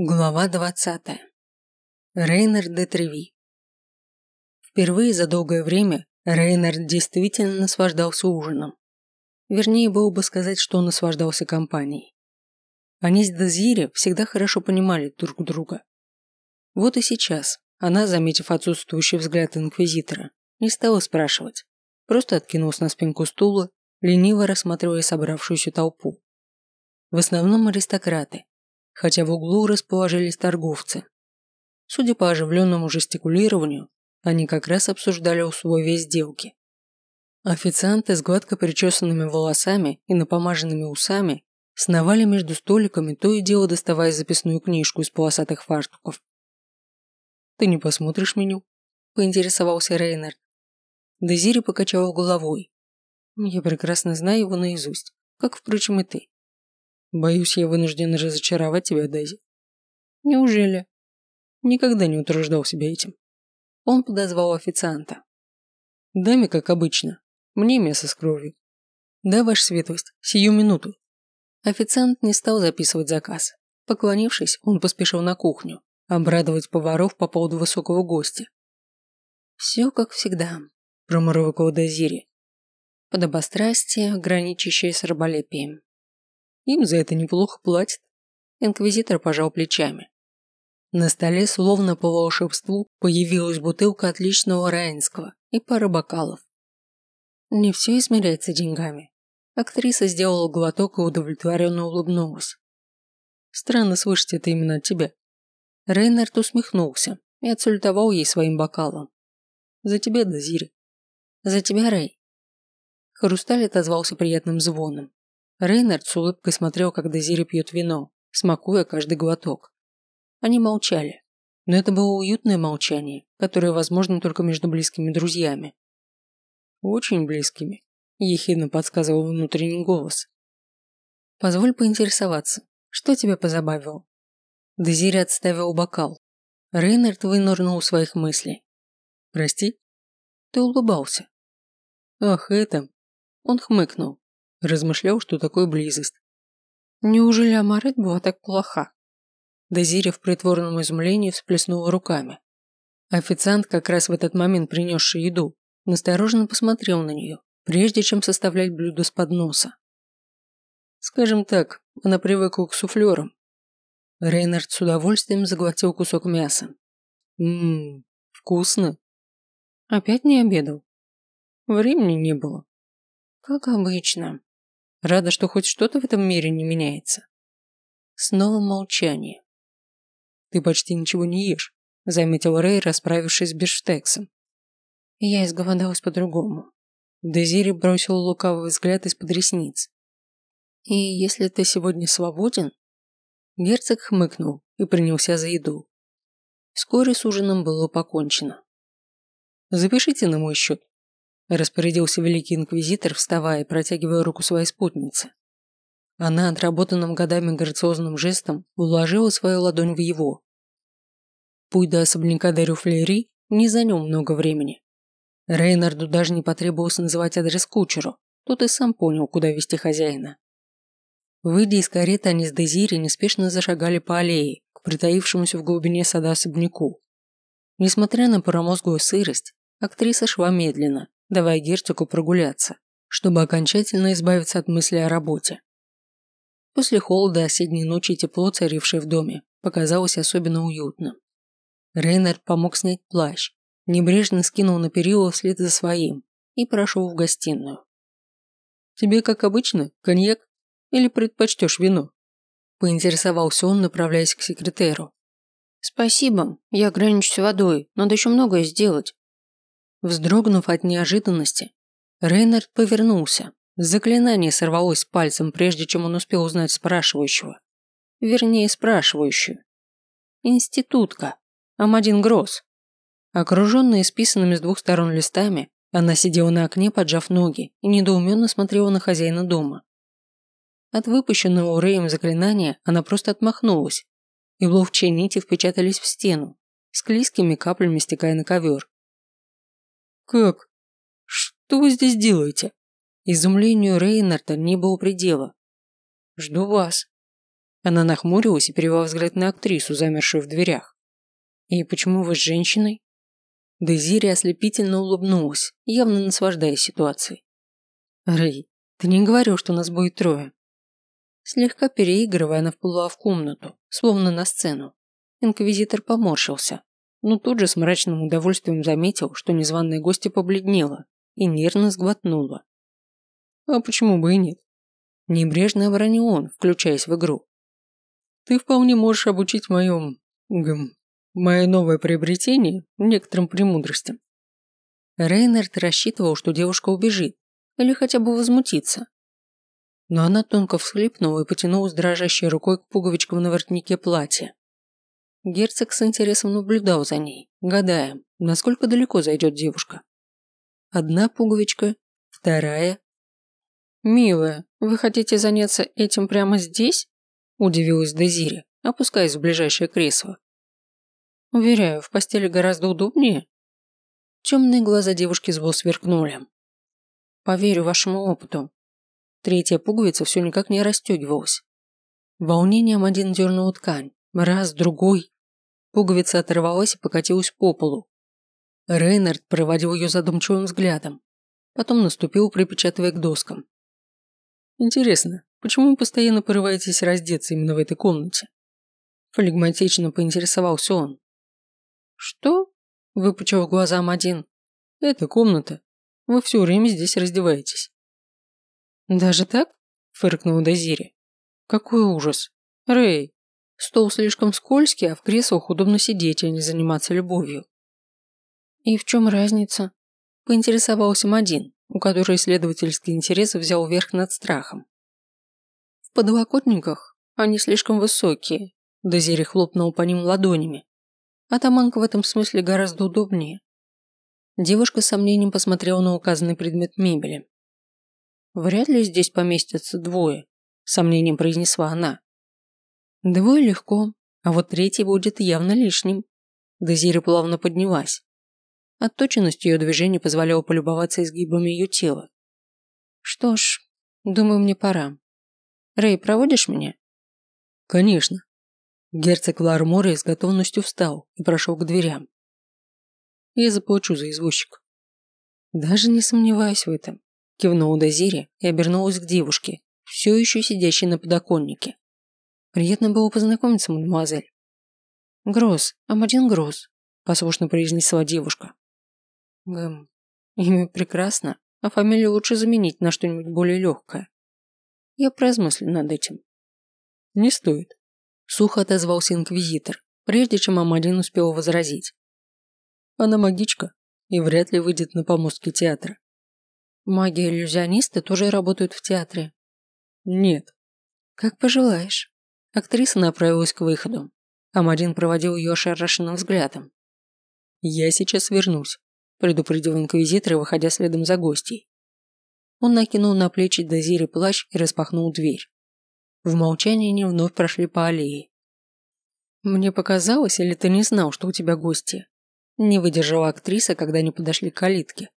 Глава 20. Рейнер де Треви. Впервые за долгое время Рейнер действительно наслаждался ужином. Вернее, было бы сказать, что он наслаждался компанией. Они с Дезири всегда хорошо понимали друг друга. Вот и сейчас она, заметив отсутствующий взгляд инквизитора, не стала спрашивать, просто откинулась на спинку стула, лениво рассматривая собравшуюся толпу. В основном аристократы, хотя в углу расположились торговцы. Судя по оживленному жестикулированию, они как раз обсуждали условия сделки. Официанты с гладко причесанными волосами и напомаженными усами сновали между столиками, то и дело доставая записную книжку из полосатых фартуков. «Ты не посмотришь меню?» – поинтересовался Рейнард. Дезири покачала головой. «Я прекрасно знаю его наизусть, как, впрочем, и ты. Боюсь, я вынужден разочаровать тебя, Дейзи. Неужели? Никогда не утруждал себя этим. Он подозвал официанта. Даме, как обычно. Мне мясо с кровью. Да, ваша светлость, сию минуту. Официант не стал записывать заказ. Поклонившись, он поспешил на кухню, обрадовать поваров по поводу высокого гостя. «Все как всегда», – промурлыкал Дозири. Подобострастие, граничащее с раболепием. Им за это неплохо платят. Инквизитор пожал плечами. На столе, словно по волшебству, появилась бутылка отличного райнского и пара бокалов. Не все измеряется деньгами. Актриса сделала глоток и удовлетворенно улыбнулась. Странно слышать это именно от тебя. Рейнард усмехнулся и отсультовал ей своим бокалом. За тебя, Дозири. За тебя, Рей. Хрусталь отозвался приятным звоном. Рейнард с улыбкой смотрел, как Дезири пьет вино, смакуя каждый глоток. Они молчали, но это было уютное молчание, которое возможно только между близкими друзьями. «Очень близкими», – ехидно подсказывал внутренний голос. «Позволь поинтересоваться, что тебя позабавило?» Дезири отставил бокал. Рейнард вынырнул своих мыслей. «Прости?» «Ты улыбался». «Ах, это...» Он хмыкнул, Размышлял, что такое близость. Неужели Амарет была так плоха? Дозиря в притворном изумлении всплеснула руками. Официант, как раз в этот момент принесший еду, настороженно посмотрел на нее, прежде чем составлять блюдо с подноса. Скажем так, она привыкла к суфлерам. Рейнард с удовольствием заглотил кусок мяса. Ммм, вкусно. Опять не обедал? Времени не было. Как обычно. Рада, что хоть что-то в этом мире не меняется. Снова молчание. «Ты почти ничего не ешь», – заметил Рэй, расправившись с бифштексом. Я изголодалась по-другому. Дезири бросил лукавый взгляд из-под ресниц. «И если ты сегодня свободен?» Герцог хмыкнул и принялся за еду. Вскоре с ужином было покончено. «Запишите на мой счет», Распорядился великий инквизитор, вставая и протягивая руку своей спутнице. Она отработанным годами грациозным жестом уложила свою ладонь в его. Путь до особняка Дарю Флери не занял много времени. Рейнарду даже не потребовалось называть адрес кучеру, тот и сам понял, куда вести хозяина. Выйдя из кареты, они с Дезири неспешно зашагали по аллее к притаившемуся в глубине сада особняку. Несмотря на промозглую сырость, актриса шла медленно, давая герцогу прогуляться, чтобы окончательно избавиться от мысли о работе. После холода осенней ночи тепло, царившее в доме, показалось особенно уютным. Рейнер помог снять плащ, небрежно скинул на перила вслед за своим и прошел в гостиную. «Тебе, как обычно, коньяк? Или предпочтешь вино?» Поинтересовался он, направляясь к секретеру. «Спасибо, я ограничусь водой, надо еще многое сделать. Вздрогнув от неожиданности, Рейнард повернулся. Заклинание сорвалось пальцем, прежде чем он успел узнать спрашивающего. Вернее, спрашивающую. Институтка. Амадин Гросс. Окруженная списанными с двух сторон листами, она сидела на окне, поджав ноги, и недоуменно смотрела на хозяина дома. От выпущенного Рэем заклинания она просто отмахнулась, и ловчие нити впечатались в стену, с клейкими каплями стекая на ковер. «Как? Что вы здесь делаете?» Изумлению Рейнарда не было предела. «Жду вас». Она нахмурилась и перевела взгляд на актрису, замершую в дверях. «И почему вы с женщиной?» Дезири ослепительно улыбнулась, явно наслаждаясь ситуацией. «Рэй, ты не говорил, что нас будет трое?» Слегка переигрывая, она вплыла в комнату, словно на сцену. Инквизитор поморщился, но тут же с мрачным удовольствием заметил, что незваная гостья побледнела и нервно сглотнула. «А почему бы и нет?» Небрежно оборонил он, включаясь в игру. «Ты вполне можешь обучить моем... гм... мое новое приобретение некоторым премудростям». Рейнард рассчитывал, что девушка убежит, или хотя бы возмутится. Но она тонко всхлипнула и потянулась дрожащей рукой к пуговичкам на воротнике платья. Герцог с интересом наблюдал за ней, гадая, насколько далеко зайдет девушка. Одна пуговичка, вторая. «Милая, вы хотите заняться этим прямо здесь?» – удивилась Дезири, опускаясь в ближайшее кресло. «Уверяю, в постели гораздо удобнее». Темные глаза девушки зло сверкнули. Поверю вашему опыту. Третья пуговица все никак не расстегивалась. Волнением один дернул ткань. Раз, другой. Пуговица оторвалась и покатилась по полу. Рейнард проводил ее задумчивым взглядом. Потом наступил, припечатывая к доскам. «Интересно, почему вы постоянно порываетесь раздеться именно в этой комнате?» Флегматично поинтересовался он. «Что?» – выпучил глазам один. «Это комната, вы все время здесь раздеваетесь». «Даже так?» – фыркнул Дозири. «Какой ужас! Рэй, стол слишком скользкий, а в креслах удобно сидеть, а не заниматься любовью». «И в чем разница?» – поинтересовался Мадин, у которой исследовательский интерес взял верх над страхом. «В подлокотниках они слишком высокие», – Дозири хлопнул по ним ладонями. «Атаманка в этом смысле гораздо удобнее. Девушка с сомнением посмотрела на указанный предмет мебели. «Вряд ли здесь поместятся двое», – сомнением произнесла она. «Двое легко, а вот третий будет явно лишним». Дезири плавно поднялась. Отточенность ее движений позволяла полюбоваться изгибами ее тела. «Что ж, думаю, мне пора. Рэй, проводишь меня?» «Конечно». Герцог Лармора с готовностью встал и прошел к дверям. Я заплачу за извозчика. Даже не сомневаюсь в этом. Кивнула Дозири и обернулась к девушке, все еще сидящей на подоконнике. Приятно было познакомиться, мадемуазель. Гроз, Амадин Гроз, послушно произнесла девушка. Гэм, имя прекрасно, а фамилию лучше заменить на что-нибудь более легкое. Я поразмыслю над этим. Не стоит. Сухо отозвался инквизитор, прежде чем Амадин успел возразить. Она магичка и вряд ли выйдет на помостки театра. Маги-иллюзионисты тоже работают в театре. Нет. Как пожелаешь. Актриса направилась к выходу, а Марин проводил ее ошарашенным взглядом. «Я сейчас вернусь», – предупредил инквизитор, выходя следом за гостей. Он накинул на плечи Дозири плащ и распахнул дверь. В молчании они вновь прошли по аллее. «Мне показалось, или ты не знал, что у тебя гости?» Не выдержала актриса, когда они подошли к калитке.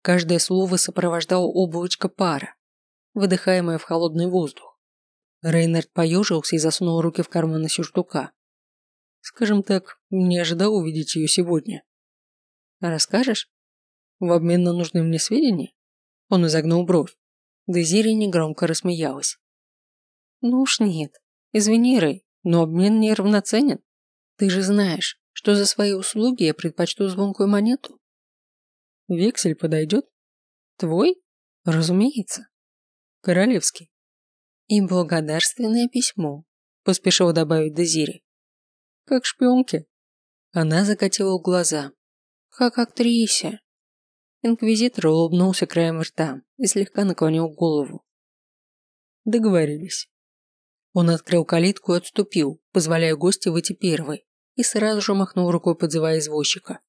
Каждое слово сопровождало облачко пара, выдыхаемое в холодный воздух. Рейнард поежился и засунул руки в карманы сюртука. Скажем так, не ожидал увидеть ее сегодня. Расскажешь? В обмен на нужные мне сведения? Он изогнул бровь. Дезири негромко рассмеялась. Ну уж нет. Извини, Рэй, но обмен не равноценен. Ты же знаешь, что за свои услуги я предпочту звонкую монету. Вексель подойдет? Твой? Разумеется. Королевский. И благодарственное письмо, поспешил добавить Дезири. Как шпионки. Она закатила глаза. Как актрисе. Инквизитор улыбнулся краем рта и слегка наклонил голову. Договорились. Он открыл калитку и отступил, позволяя гостю выйти первой и сразу же махнул рукой, подзывая извозчика.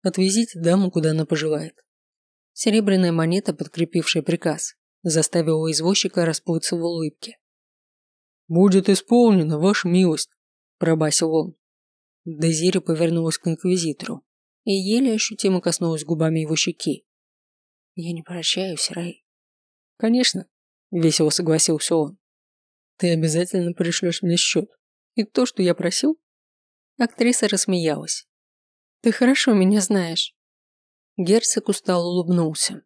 «Отвезите даму, куда она пожелает». Серебряная монета, подкрепившая приказ, заставила извозчика расплыться в улыбке. «Будет исполнено, ваша милость», – пробасил он. Дезири повернулась к инквизитору и еле ощутимо коснулась губами его щеки. «Я не прощаюсь, Рэй». «Конечно», – весело согласился он. Ты обязательно пришлешь мне счет. И то, что я просил?» Актриса рассмеялась. «Ты хорошо меня знаешь». Герцог устал улыбнулся.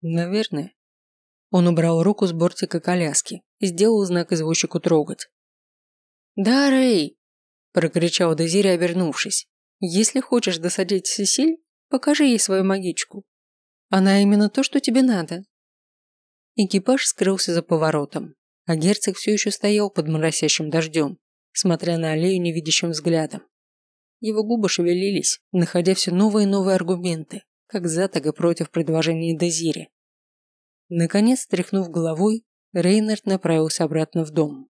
«Наверное». Он убрал руку с бортика коляски и сделал знак извозчику трогать. «Да, Рэй!» – прокричал Дезири, обернувшись. «Если хочешь досадить Сесиль, покажи ей свою магичку. Она именно то, что тебе надо». Экипаж скрылся за поворотом, а герцог все еще стоял под моросящим дождем, смотря на аллею невидящим взглядом. Его губы шевелились, находя все новые и новые аргументы, как за, и против предложения Дезири. Наконец, тряхнув головой, Рейнард направился обратно в дом.